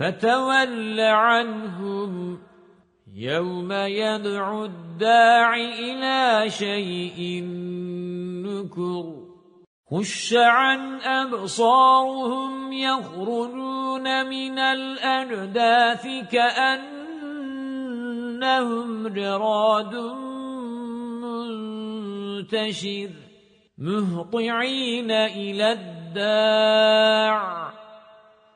فَتَوَلَّ عَنْهُمْ يَوْمَ يَدْعُ الدَّاعِ إِلَى شَيْءٍ نُكُرٍ خُشَّ عَنْ أَبْصَارُهُمْ يَخْرُجُونَ مِنَ الْأَجْدَاثِ كَأَنَّهُمْ جَرَادٌ مُنْتَشِرٌ مُهْطِعِينَ إِلَى الدَّاعِ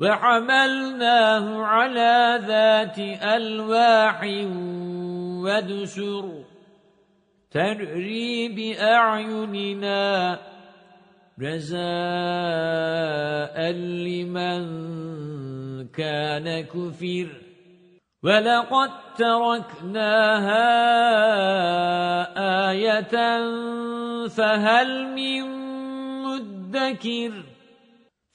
وَحَمَلْنَاهُ عَلَى ذَاتِ أَلْوَاحٍ وَدُسُرٍ تَجْرِي بِأَعْيُنِنَا جَزَاءً لِمَنْ كَانَ كُفِرَ. وَلَقَدْ تَرَكْنَاهَا آيَةً فَهَلْ مِن مُدَّكِرٍ؟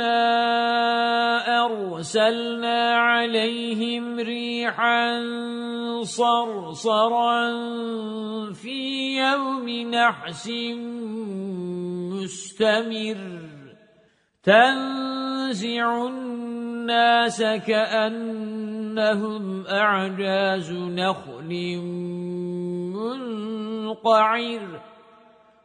إِنَّا أَرْسَلْنَا عَلَيْهِمْ رِيحًا صَرْصَرًا فِي يَوْمِ نَحْسٍ مُسْتَمِرٍّ تَنزِعُ النَّاسَ كَأَنَّهُمْ أَعْجَازُ نَخْلٍ مُنقَعِرٍ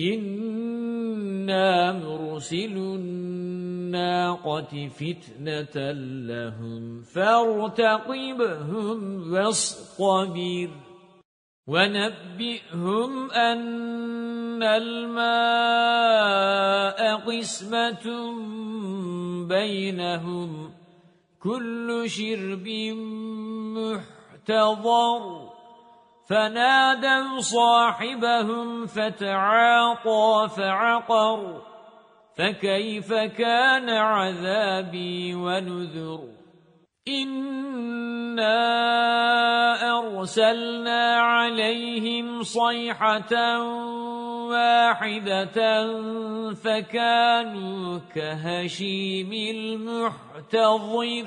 إِنَّا مُرْسِلُو النَّاقَةِ فِتْنَةً لَهُمْ فَارْتَقِبْهُمْ وَاصْطَبِرْ وَنَبِّئْهُمْ أَنَّ الْمَاءَ قِسْمَةٌ بَيْنَهُمْ كل شرب محتضر فنادوا صاحبهم فتعاطى فعقر فكيف كان عذابي ونذر؟ إنا أرسلنا عليهم صيحة واحدة فكانوا كهشيم المحتضر.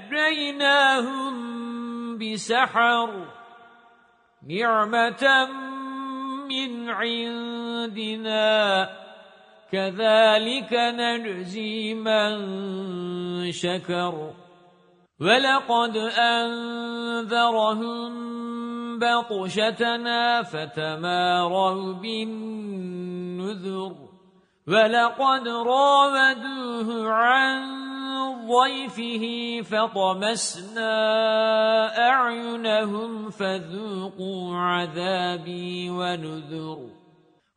نَجَّيْنَاهُمْ بِسَحَرٍ نِعْمَةً مِنْ عِنْدِنَا كَذَلِكَ نَجْزِي مَنْ شَكَرَ وَلَقَدْ أَنذَرَهُمْ بَطْشَتَنَا فَتَمَارَوْا بِالنُّذُرِ وَلَقَدْ رَاوَدُوهُ عَنْ ضيفه فطمسنا أعينهم فذوقوا عذابي ونذر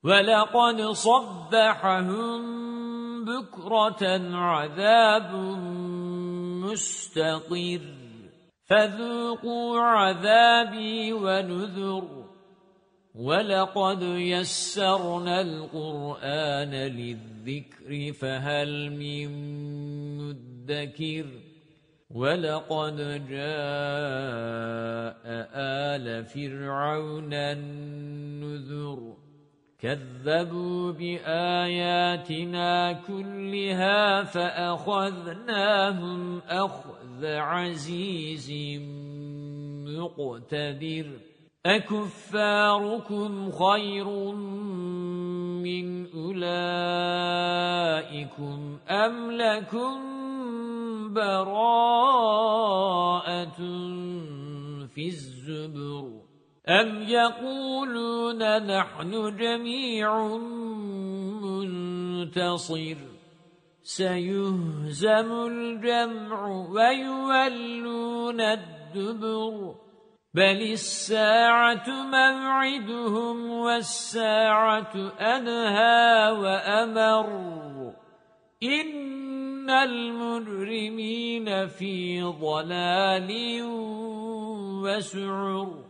ولقد صبحهم بكرة عذاب مستقر فذوقوا عذابي ونذر وَلَقَدْ يَسَّرْنَا الْقُرْآنَ لِلذِّكْرِ فَهَلْ مِن مُّدَّكِرٍ وَلَقَدْ جَاءَ آلَ فِرْعَوْنَ النُّذُرُ كَذَّبُوا بِآيَاتِنَا كُلِّهَا فَأَخَذْنَاهُمْ أَخْذَ عَزِيزٍ مُقْتَدِرٍ أَكُفَّارُكُمْ خَيْرٌ مِنْ أُولَئِكُمْ أَمْ لَكُمْ بَرَاءَةٌ فِي الزُّبُرِ. أَمْ يَقُولُونَ نَحْنُ جَمِيعٌ مُنْتَصِرٌ. سَيُهْزَمُ الْجَمْعُ وَيُوَلُّونَ الدُّبُرَ. بل الساعة موعدهم والساعة أنهى وأمر. إن المجرمين في ضلال وسعر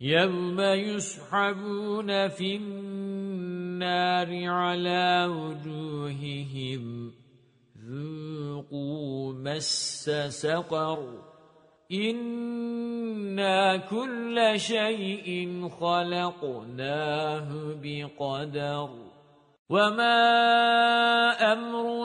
يوم يسحبون في النار على وجوههم ذوقوا مس سقر إِنَّا كُلَّ شَيْءٍ خَلَقْنَاهُ بِقَدَرٍ وَمَا